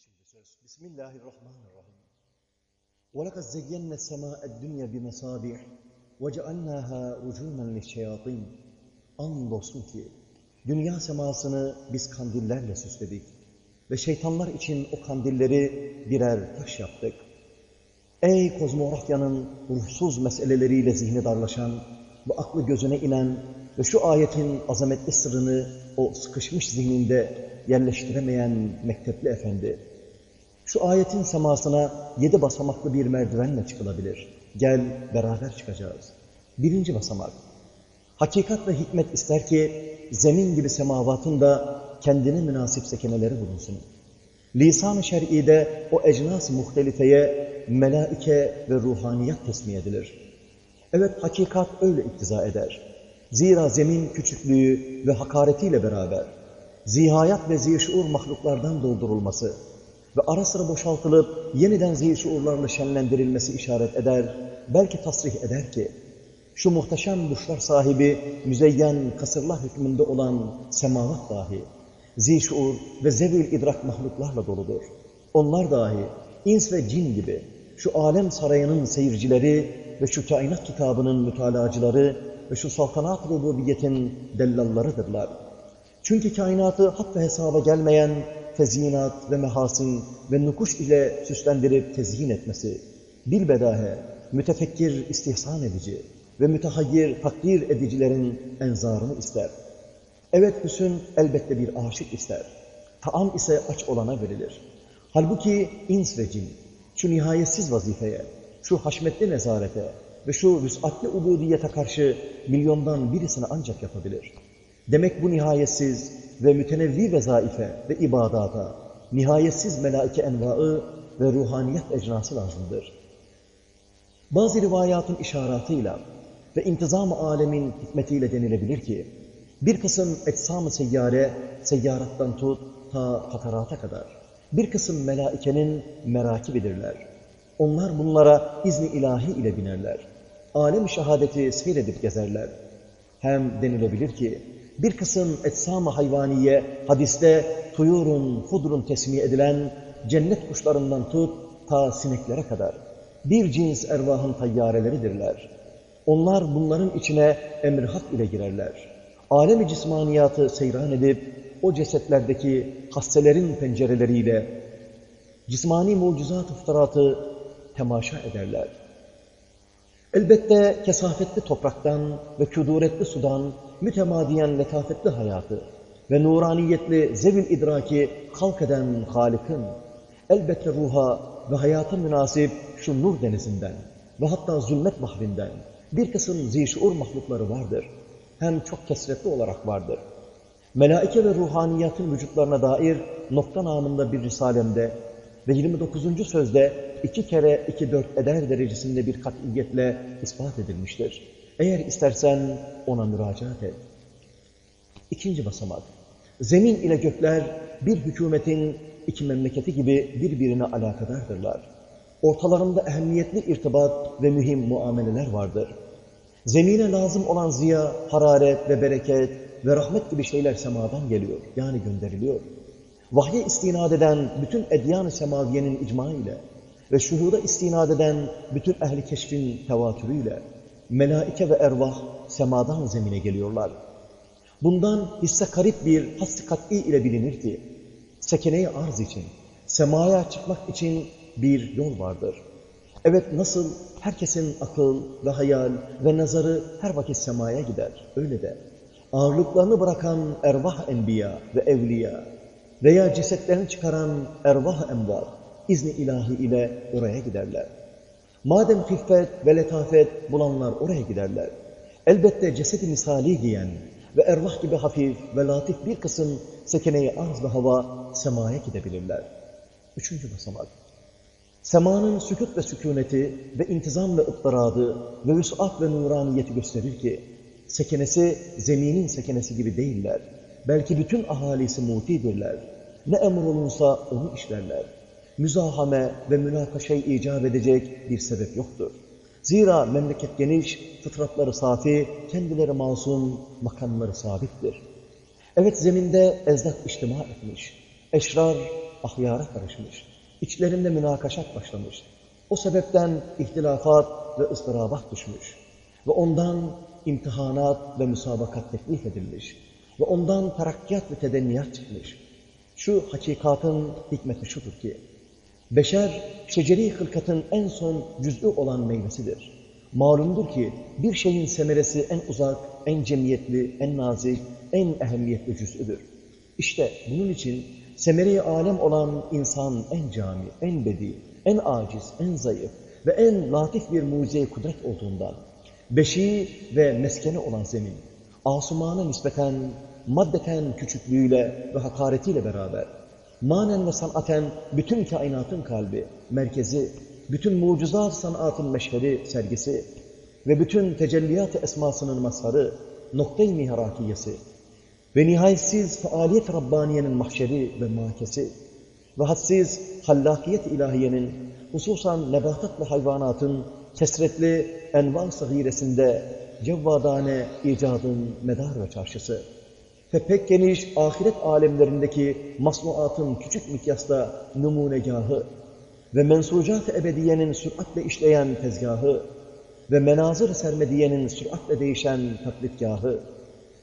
şimdi söz. Bismillahirrahmanirrahim. وَلَقَدْ زَيَّنَّ السَّمَاءَ الدُّنْيَا بِمَصَابِحِ وَجَعَلْنَاهَا رُجُومًا لِلشَّيَاطِينَ Andolsun ki dünya semasını biz kandillerle süsledik ve şeytanlar için o kandilleri birer taş yaptık. Ey kozmografyanın ruhsuz meseleleriyle zihni darlaşan ve aklı gözüne inen ve şu ayetin azametli sırrını o sıkışmış zihninde yerleştiremeyen mektepli efendi. şu ayetin semasına yedi basamaklı bir merdivenle çıkılabilir. Gel beraber çıkacağız. Birinci basamak. Hakikat ve hikmet ister ki zemin gibi semavatın da kendine münasip sekeneleri bulunsun. Lisan-ı şer'ide o ecnas-ı muhtelifeye melaike ve ruhaniyat tesmih edilir. Evet hakikat öyle iktiza eder. Zira zemin küçüklüğü ve hakaretiyle beraber zihayat ve zişuur mahluklardan doldurulması ve ara sıra boşaltılıp yeniden zişuurlarla şenlendirilmesi işaret eder, belki tasrih eder ki şu muhteşem burçlar sahibi müzeyyen kasırlar hükmünde olan semavat dahi zişuur ve zevil idrak mahluklarla doludur. Onlar dahi ins ve cin gibi şu alem sarayının seyircileri ve şu kainat kitabının mütalacıları ve şu saltanat rububiyetin dellallarıdırlar. Çünkü kainatı hak ve hesaba gelmeyen tezyinat ve mehasin ve nukuş ile süslendirip tezyin etmesi, bilbedahe, mütefekkir istihsan edici ve mütehayyir takdir edicilerin enzarını ister. Evet hüsün elbette bir aşık ister. Taam ise aç olana verilir. Halbuki ins ve cin, şu nihayetsiz vazifeye, şu haşmetli nezarete ve şu vüsatli ubudiyete karşı milyondan birisini ancak yapabilir. Demek bu nihayetsiz ve mütenevvi vezaife ve ibadata, nihayetsiz melaike envaı ve ruhaniyet ecrası lazımdır. Bazı rivayatın işaratıyla ve intizam-ı alemin hikmetiyle denilebilir ki, bir kısım etsam-ı seyyare, seyyarattan tut ta katarata kadar, bir kısım melaikenin merakibidirler. Onlar bunlara izni ilahi ile binerler. Alem-i şehadeti seyredip gezerler. Hem denilebilir ki, bir kısım etsam-ı hayvaniye, hadiste tuyurun, hudrun tesmih edilen cennet kuşlarından tut ta sineklere kadar bir cins ervahın tayyareleridirler. Onlar bunların içine emir hak ile girerler. Alem-i cismaniyatı seyran edip o cesetlerdeki hastelerin pencereleriyle cismani mucizat ıftaratı temaşa ederler. Elbette kesafetli topraktan ve küduretli sudan mütemadiyen letafetli hayatı ve nuraniyetli zevil idraki halk eden Halik'in elbette ruha ve hayata münasip şu nur denizinden ve hatta zulmet bahrinden bir kısım zişur mahlukları vardır. Hem çok kesretli olarak vardır. Melaike ve ruhaniyatın vücutlarına dair nokta namında bir risalemde ve 29. sözde iki kere iki dört eder derecesinde bir katiyetle ispat edilmiştir. Eğer istersen ona müracaat et. İkinci basamak. Zemin ile gökler bir hükümetin iki memleketi gibi birbirine alakadardırlar. Ortalarında ehemmiyetli irtibat ve mühim muameleler vardır. Zemine lazım olan ziya, hararet ve bereket ve rahmet gibi şeyler semadan geliyor, yani gönderiliyor. Vahye istinad eden bütün edyan-ı semaviyenin icma ile ve şuhuda istinad eden bütün ehli keşfin tevatürüyle melaike ve ervah semadan zemine geliyorlar. Bundan hisse karip bir hassi kat'i ile bilinir ki, sekeneyi arz için, semaya çıkmak için bir yol vardır. Evet nasıl herkesin akıl ve hayal ve nazarı her vakit semaya gider, öyle de ağırlıklarını bırakan ervah enbiya ve evliya veya cesetlerini çıkaran ervah envar izni ilahi ile oraya giderler. Madem hiffet ve letafet bulanlar oraya giderler. Elbette cesedi misali giyen ve ervah gibi hafif ve latif bir kısım sekeneyi arz ve hava semaya gidebilirler. Üçüncü basamak. Semanın sükut ve sükuneti ve intizam ve ıttiradı ve vüs'at ve nuraniyeti gösterir ki, sekenesi zeminin sekenesi gibi değiller. Belki bütün ahalisi mutidirler. Ne emrolunsa onu işlerler. Müzahame ve münakaşayı icap edecek bir sebep yoktur. Zira memleket geniş, fıtratları safi, kendileri masum, makamları sabittir. Evet zeminde ezdat içtima etmiş. Eşrar ahyara karışmış. İçlerinde münakaşat başlamış. O sebepten ihtilafat ve ıstırabat düşmüş. Ve ondan imtihanat ve müsabakat teklif edilmiş. Ve ondan terakkiyat ve tedenniyat çıkmış. Şu hakikatın hikmeti şudur ki, beşer şeceri hılkatın en son cüz'ü olan meyvesidir. Malumdur ki bir şeyin semeresi en uzak, en cemiyetli, en nazik, en ehemmiyetli cüz'üdür. İşte bunun için semeri alem olan insan en cami, en bedi, en aciz, en zayıf ve en latif bir mucize kudret olduğundan, beşi ve meskeni olan zemin, asumana nispeten, maddeten küçüklüğüyle ve hakaretiyle beraber, manen ve sanaten bütün kainatın kalbi, merkezi, bütün mucizat sanatın meşheri, sergisi ve bütün tecelliyat-ı esmasının mazharı, noktayı mihrakiyesi ve nihayetsiz faaliyet Rabbaniye'nin mahşeri ve mahkesi ve hadsiz hallakiyet ilahiyenin hususan nebatat ve hayvanatın kesretli enva sahiresinde cevvadane icadın medar ve çarşısı ve pek geniş ahiret alemlerindeki masnuatın küçük mikyasta numunegahı ve mensucat-ı ebediyenin süratle işleyen tezgahı ve menazır sermediyenin süratle değişen taklitgahı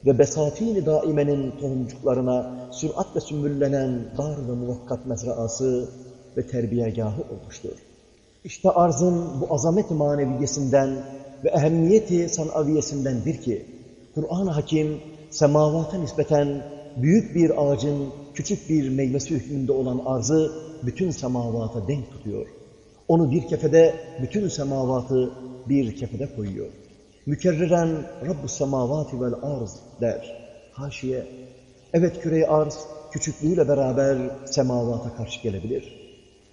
ve besatin daimenin tohumcuklarına süratle sümbüllenen dar ve muvakkat mezraası ve terbiyegahı olmuştur. İşte arzın bu azamet maneviyesinden ve ehemmiyeti sanaviyesindendir ki, Kur'an-ı Hakim semavata nispeten büyük bir ağacın küçük bir meyvesi hükmünde olan arzı bütün semavata denk tutuyor. Onu bir kefede, bütün semavatı bir kefede koyuyor. Mükerriren Rabb-ı semavati vel arz der. Haşiye. Evet küre arz küçüklüğüyle beraber semavata karşı gelebilir.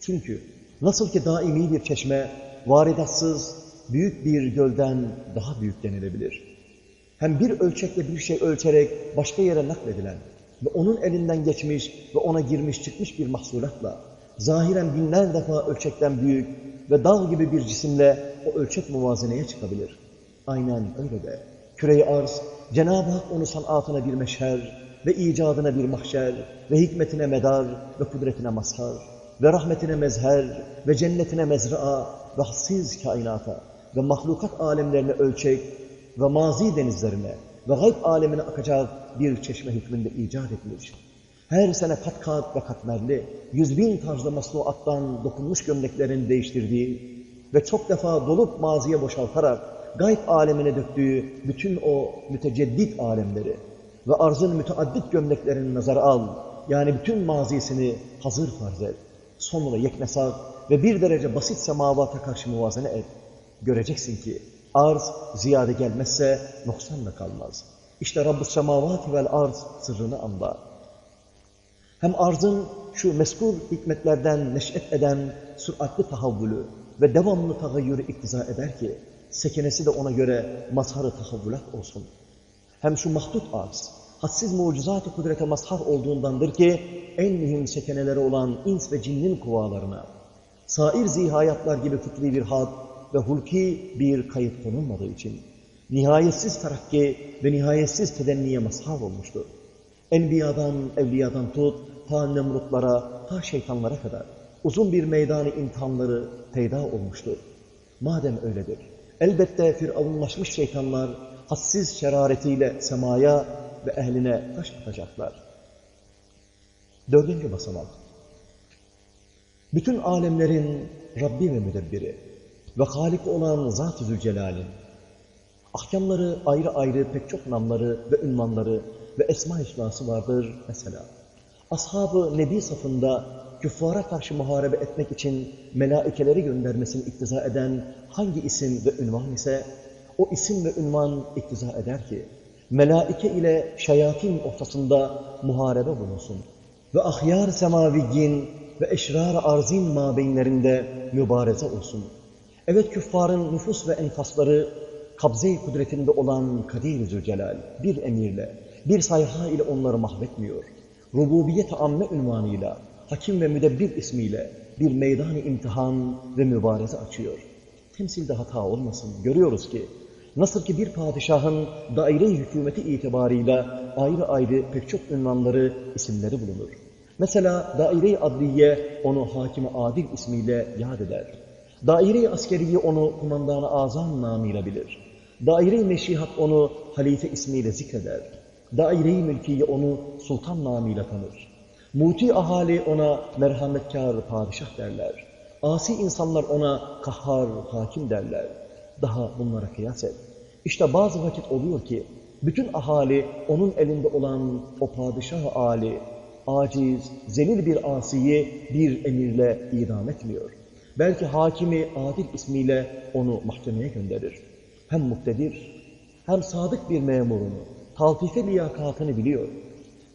Çünkü nasıl ki daimi bir çeşme varidatsız büyük bir gölden daha büyük denilebilir. Hem bir ölçekle bir şey ölçerek başka yere nakledilen ve onun elinden geçmiş ve ona girmiş çıkmış bir mahsulatla zahiren binler defa ölçekten büyük ve dağ gibi bir cisimle o ölçek muvazeneye çıkabilir. Aynen öyle de. Küre-i arz, Cenab-ı Hak onu sanatına bir meşher ve icadına bir mahşer ve hikmetine medar ve kudretine mazhar ve rahmetine mezher ve cennetine mezraa ve hassiz kainata ve mahlukat alemlerine ölçek ve mazi denizlerine ve gayb alemine akacak bir çeşme hükmünde icat etmiş. Her sene kat kat ve katmerli, yüz bin tarzda masnuattan dokunmuş gömleklerin değiştirdiği ve çok defa dolup maziye boşaltarak gayb alemine döktüğü bütün o müteceddit alemleri ve arzın müteaddit gömleklerini nazara al. Yani bütün mazisini hazır farz et. Sonra yeknesak ve bir derece basit semavata karşı muvazene et. Göreceksin ki arz ziyade gelmezse noksan da kalmaz. İşte Rabb-ı semavati vel arz sırrını anla. Hem arzın şu meskur hikmetlerden neş'et eden süratli tahavvülü ve devamlı tagayyürü iktiza eder ki, sekenesi de ona göre mazharı tahavvülat olsun. Hem şu mahdut arz, hadsiz mucizat-ı kudrete mazhar olduğundandır ki, en mühim sekeneleri olan ins ve cinnin kuvalarına, sair zihayatlar gibi fıtri bir had ve hulki bir kayıt konulmadığı için, nihayetsiz terakki ve nihayetsiz tedenniye mazhar olmuştur. Enbiyadan, evliyadan tut, ta nemrutlara, ta şeytanlara kadar uzun bir meydanı imtihanları peyda olmuştur. Madem öyledir, elbette firavunlaşmış şeytanlar hassiz şeraretiyle semaya ve ehline taş atacaklar. Dördüncü basamak. Bütün alemlerin Rabbi ve müdebbiri ve Halik olan Zat-ı Zülcelal'in ahkamları ayrı ayrı pek çok namları ve ünvanları ve esma ihlası vardır mesela. Ashab-ı Nebi safında küffara karşı muharebe etmek için melaikeleri göndermesini iktiza eden hangi isim ve ünvan ise o isim ve ünvan iktiza eder ki melaike ile şeyatin ortasında muharebe bulunsun ve ahyar semaviyyin ve eşrar arzin mabeyinlerinde mübareze olsun. Evet küffarın nüfus ve enfasları kabze-i kudretinde olan Kadir-i Zülcelal bir emirle, bir sayha ile onları mahvetmiyor. Rububiyet-i amme ünvanıyla, hakim ve müdebbir ismiyle bir meydan imtihan ve mübareze açıyor. Temsilde hata olmasın. Görüyoruz ki nasıl ki bir padişahın daire hükümeti itibarıyla ayrı ayrı pek çok ünvanları, isimleri bulunur. Mesela daire-i adliye onu hakimi adil ismiyle yad eder. Daire-i onu kumandanı azam namıyla bilir. Daire-i meşihat onu halife ismiyle zikreder. Daire-i mülkiye onu sultan namıyla tanır. Muti ahali ona merhametkar padişah derler. Asi insanlar ona kahhar hakim derler. Daha bunlara kıyas et. İşte bazı vakit oluyor ki bütün ahali onun elinde olan o padişah ali, aciz, zelil bir asiyi bir emirle idam etmiyor. Belki hakimi adil ismiyle onu mahkemeye gönderir. Hem muktedir, hem sadık bir memurunu, taltife liyakatını biliyor.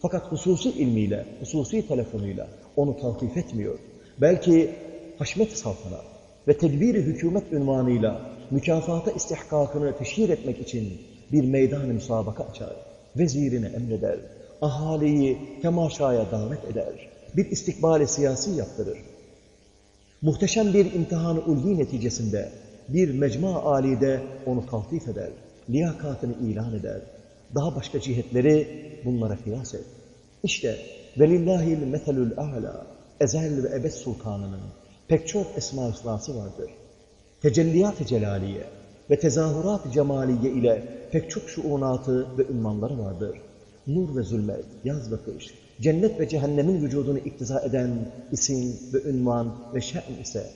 Fakat hususi ilmiyle, hususi telefonuyla onu taltif etmiyor. Belki haşmet saltanat ve tedbiri hükümet ünvanıyla mükafata istihkakını teşhir etmek için bir meydan müsabaka açar. Vezirine emreder. Ahaliyi temaşaya davet eder. Bir istikbali siyasi yaptırır. Muhteşem bir imtihan-ı ulvi neticesinde bir mecma alide onu taltif eder. Liyakatını ilan eder. Daha başka cihetleri bunlara kıyas et. İşte velillahil metelül a'la ezel ve ebed sultanının pek çok esma islası vardır. Tecelliyat-ı celaliye ve tezahürat-ı cemaliye ile pek çok şuunatı ve ünvanları vardır. Nur ve zulmet, yaz ve kış, cennet ve cehennemin vücudunu iktiza eden isim ve ünvan ve şe'n ise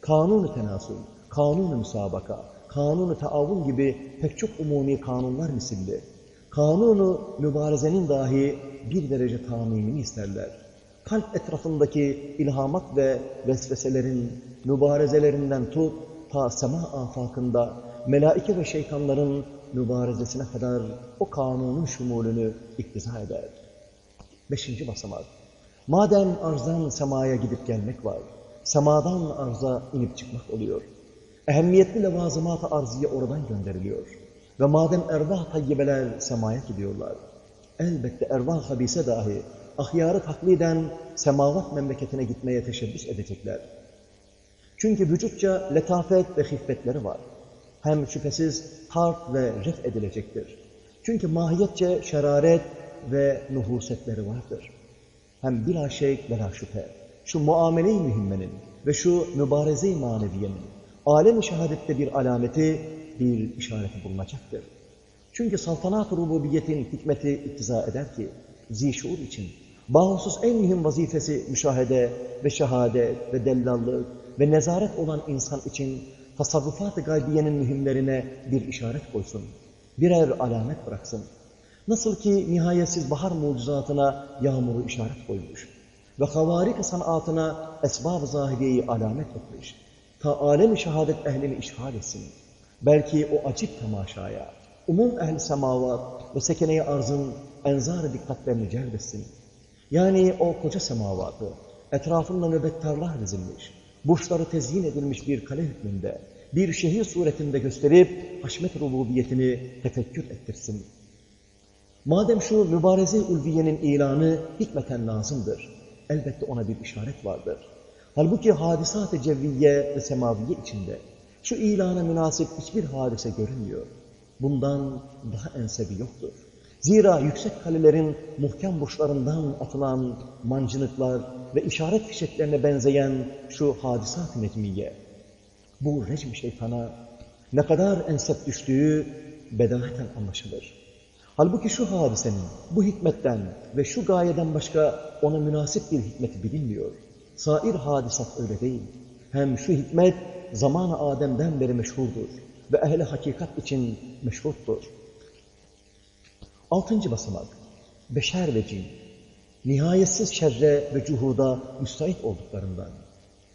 kanun-u tenasül, kanun-u müsabaka, kanun-u taavun gibi pek çok umumi kanunlar misilli. Kanunu mübarezenin dahi bir derece tamimini isterler. Kalp etrafındaki ilhamat ve vesveselerin mübarezelerinden tut, ta sema afakında melaike ve şeytanların mübarezesine kadar o kanunun şumulünü iktiza eder. Beşinci basamak. Madem arzdan semaya gidip gelmek var, semadan arza inip çıkmak oluyor. Ehemmiyetli levazımat-ı arziye oradan gönderiliyor. Ve madem ervah tayyibeler semaya gidiyorlar, elbette ervah habise dahi ahyarı takliden semavat memleketine gitmeye teşebbüs edecekler. Çünkü vücutça letafet ve hiffetleri var. Hem şüphesiz tart ve ref edilecektir. Çünkü mahiyetçe şeraret ve nuhusetleri vardır. Hem bila şek ve la şüphe. Şu muamele-i mühimmenin ve şu mübareze-i maneviyenin alem-i şehadette bir alameti, bir işareti bulunacaktır. Çünkü saltanat-ı rububiyetin hikmeti iktiza eder ki, zişur için bahusus en mühim vazifesi müşahede ve şehadet ve dellallık ve nezaret olan insan için tasarrufat-ı gaybiyenin mühimlerine bir işaret koysun. Birer alamet bıraksın. Nasıl ki nihayetsiz bahar mucizatına yağmuru işaret koymuş ve havarik sanatına esbab-ı zahideyi alamet etmiş. Ta alem-i şehadet ehlini işgal etsin. Belki o acip temaşaya, umum ehl semavat ve sekene-i arzın enzar dikkatlerini celbetsin. Yani o koca semavatı, etrafında nöbettarlar dizilmiş, burçları tezyin edilmiş bir kale hükmünde, bir şehir suretinde gösterip haşmet rububiyetini tefekkür ettirsin. Madem şu mübareze ulviyenin ilanı hikmeten lazımdır, elbette ona bir işaret vardır. Halbuki hadisat-ı cevviye ve semaviye içinde şu ilana münasip hiçbir hadise görünmüyor. Bundan daha ensebi yoktur. Zira yüksek kalelerin muhkem burçlarından atılan mancınıklar ve işaret fişeklerine benzeyen şu hadisat-ı necmiye, bu recm şeytana ne kadar ensep düştüğü bedaheten anlaşılır. Halbuki şu hadisenin, bu hikmetten ve şu gayeden başka ona münasip bir hikmeti bilinmiyor. Sair hadisat öyle değil. Hem şu hikmet zamanı Adem'den beri meşhurdur ve ehli hakikat için meşhurdur. Altıncı basamak, beşer ve cin, nihayetsiz şerre ve cuhuda müstahit olduklarından,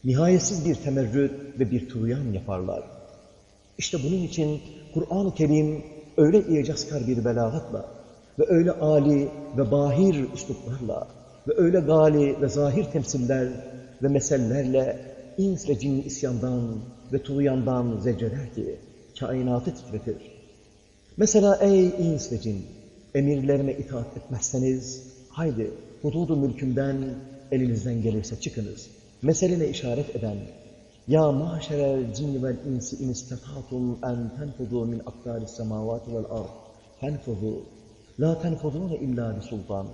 nihayetsiz bir temerrüt ve bir tuğyan yaparlar. İşte bunun için Kur'an-ı Kerim öyle icazkar bir belagatla ve öyle ali ve bahir üsluplarla ve öyle gali ve zahir temsiller ve mesellerle ins ve cinni isyandan ve tuğyandan zecreder ki kainatı titretir. Mesela ey ins ve cin, emirlerime itaat etmezseniz, haydi hududu mülkümden elinizden gelirse çıkınız. Meselene işaret eden, ya maşerel cinni vel insi in istatatum en tenfudu min aktaris semavati vel ard. Tenfudu. La tenfudune illa bi sultan.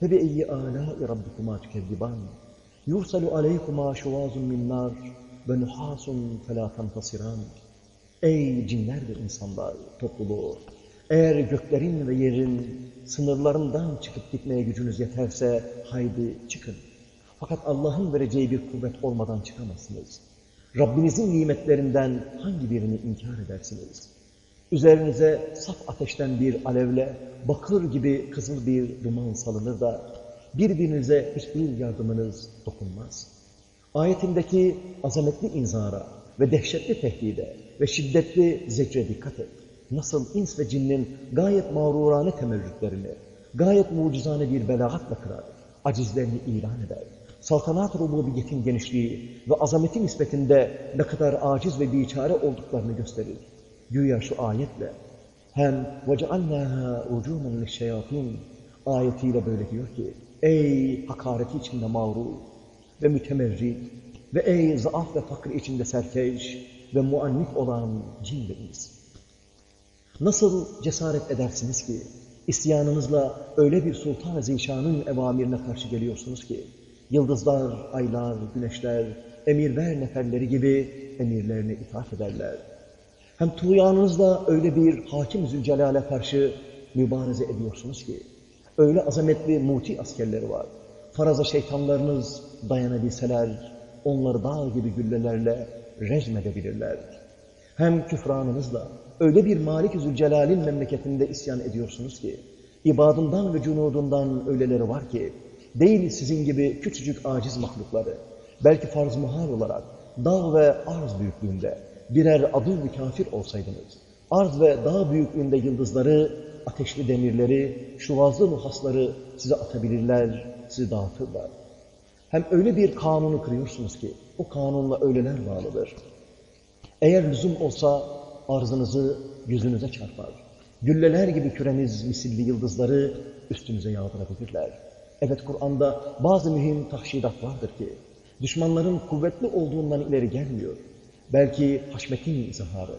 Febi'yi alâi rabbikuma tükezziban. Yursalu aleykuma şuvazun min nar ve nuhasun felâ tentasiran. Ey cinler ve insanlar topluluğu! Eğer göklerin ve yerin sınırlarından çıkıp gitmeye gücünüz yeterse haydi çıkın. Fakat Allah'ın vereceği bir kuvvet olmadan çıkamazsınız. Rabbinizin nimetlerinden hangi birini inkar edersiniz? Üzerinize saf ateşten bir alevle bakır gibi kızıl bir duman salınır da birbirinize hiçbir yardımınız dokunmaz. Ayetindeki azametli inzara ve dehşetli tehdide ve şiddetli zecre dikkat et. Nasıl ins ve cinnin gayet mağrurane temerrütlerini, gayet mucizane bir belagatla kırar, acizlerini ilan eder Saltanat rububiyetin genişliği ve azameti nispetinde ne kadar aciz ve biçare olduklarını gösterir. Güya şu ayetle hem وَجَعَلْنَاهَا رُجُومًا لِلشَّيَاطِينَ ayetiyle böyle diyor ki Ey hakareti içinde mağrur ve mütemerrit ve ey zaaf ve fakir içinde serkeş ve muannif olan cin ve ins. Nasıl cesaret edersiniz ki isyanınızla öyle bir sultan-ı zişanın evamirine karşı geliyorsunuz ki yıldızlar, aylar, güneşler, emirler neferleri gibi emirlerine itaat ederler. Hem tuğyanınızla öyle bir hakim Zülcelal'e karşı mübareze ediyorsunuz ki öyle azametli muti askerleri var. Faraza şeytanlarınız dayanabilseler onları dağ gibi güllelerle rejmedebilirler. Hem küfranınızla öyle bir Malik-i Zülcelal'in memleketinde isyan ediyorsunuz ki, ibadından ve cunudundan öyleleri var ki, değil sizin gibi küçücük aciz mahlukları, belki farz muhal olarak dağ ve arz büyüklüğünde birer adı bir kafir olsaydınız, arz ve dağ büyüklüğünde yıldızları, ateşli demirleri, şuvazlı muhasları size atabilirler, sizi dağıtırlar. Hem öyle bir kanunu kırıyorsunuz ki, o kanunla öyleler bağlıdır. Eğer lüzum olsa arzınızı yüzünüze çarpar. Gülleler gibi küreniz misilli yıldızları üstünüze yağdırabilirler. Evet Kur'an'da bazı mühim tahşidat vardır ki, düşmanların kuvvetli olduğundan ileri gelmiyor. Belki haşmetin izharı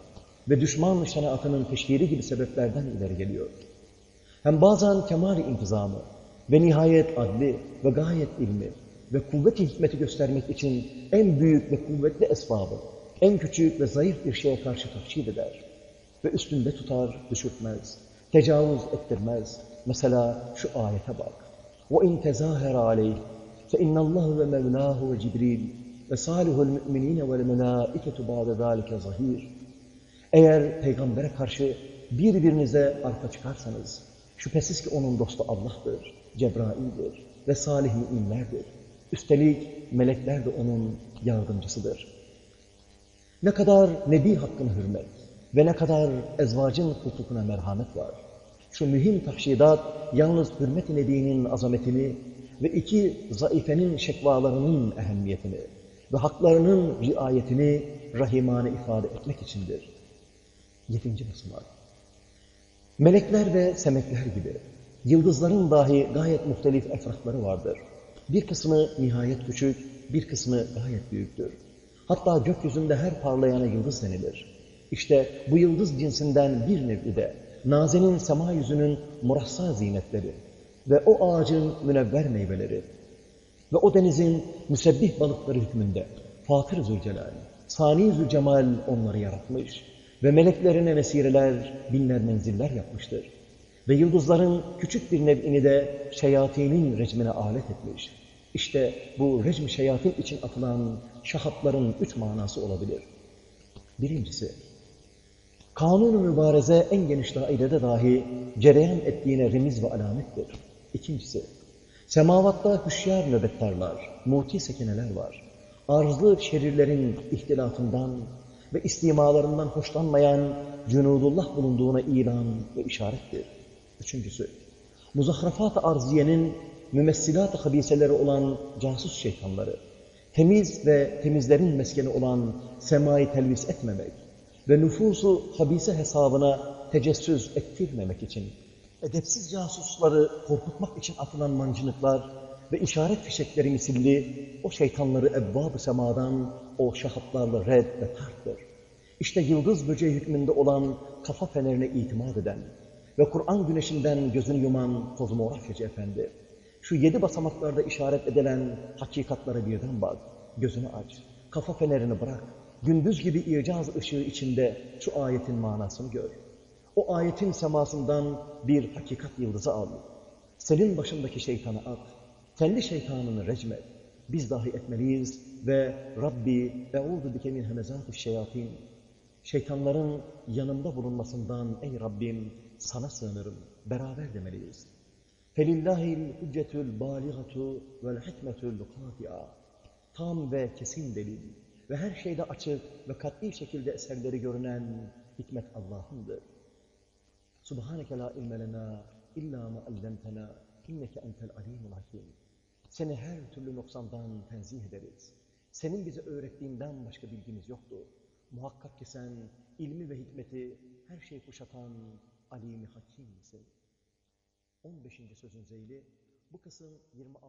ve düşman şenaatının teşhiri gibi sebeplerden ileri geliyor. Hem bazen kemal intizamı ve nihayet adli ve gayet ilmi ve kuvvet-i hikmeti göstermek için en büyük ve kuvvetli esbabı, en küçük ve zayıf bir şeye karşı tahşid eder. Ve üstünde tutar, düşürtmez, tecavüz ettirmez. Mesela şu ayete bak. وَاِنْ تَزَاهَرَ عَلَيْهِ فَاِنَّ اللّٰهُ وَمَوْلَاهُ وَجِبْرِيلِ وَصَالِهُ الْمُؤْمِنِينَ وَالْمَلَائِكَةُ بَعْدَ ذَٰلِكَ zahir. Eğer peygambere karşı birbirinize arka çıkarsanız, şüphesiz ki onun dostu Allah'tır, Cebrail'dir ve salih müminlerdir. Üstelik melekler de onun yardımcısıdır. Ne kadar Nebi hakkına hürmet ve ne kadar ezvacın hukukuna merhamet var. Şu mühim tahşidat yalnız hürmet-i Nebi'nin azametini ve iki zaifenin şekvalarının ehemmiyetini ve haklarının riayetini rahimane ifade etmek içindir. Yedinci basamak. Melekler ve semekler gibi yıldızların dahi gayet muhtelif efrakları vardır. Bir kısmı nihayet küçük, bir kısmı gayet büyüktür. Hatta gökyüzünde her parlayana yıldız denilir. İşte bu yıldız cinsinden bir nevi de nazenin sema yüzünün murassa zinetleri ve o ağacın münevver meyveleri ve o denizin müsebbih balıkları hükmünde Fatır Zülcelal, Sani Zülcemal onları yaratmış ve meleklerine vesileler, binler menziller yapmıştır. Ve yıldızların küçük bir nev'ini de şeyatinin recmine alet etmiş. İşte bu recm şeyatin için atılan şahapların üç manası olabilir. Birincisi, kanun-u mübareze en geniş dairede dahi cereyan ettiğine remiz ve alamettir. İkincisi, semavatta hüşyar nöbettarlar, muti sekeneler var. Arzlı şerirlerin ihtilafından ve istimalarından hoşlanmayan cunudullah bulunduğuna ilan ve işarettir. Üçüncüsü, muzahrafat-ı arziyenin mümessilat-ı habiseleri olan casus şeytanları, temiz ve temizlerin meskeni olan semayı telvis etmemek ve nüfusu habise hesabına tecessüs ettirmemek için, edepsiz casusları korkutmak için atılan mancınıklar ve işaret fişekleri misilli o şeytanları ebbab-ı semadan o şahaplarla red ve tarttır. İşte yıldız böceği hükmünde olan kafa fenerine itimat eden ve Kur'an güneşinden gözünü yuman kozmografyacı efendi, Şu yedi basamaklarda işaret edilen hakikatlara birden bak. Gözünü aç. Kafa fenerini bırak. Gündüz gibi icaz ışığı içinde şu ayetin manasını gör. O ayetin semasından bir hakikat yıldızı al. Senin başındaki şeytanı at. Kendi şeytanını recmet. Biz dahi etmeliyiz ve Rabbi eûzu bike min hemezâti şeyatin. Şeytanların yanımda bulunmasından ey Rabbim sana sığınırım. Beraber demeliyiz. Felillahil hüccetül bâligatu vel hikmetül kâfi'a. Tam ve kesin delil ve her şeyde açık ve kat'i şekilde eserleri görünen hikmet Allah'ındır. Subhaneke la ilme lena illa ma allamtena inneke entel alimul hakim. Seni her türlü noksandan tenzih ederiz. Senin bize öğrettiğinden başka bilgimiz yoktur. Muhakkak ki sen ilmi ve hikmeti her şey kuşatan alimi hakim misin? 15. sözün zeyli bu kısım 26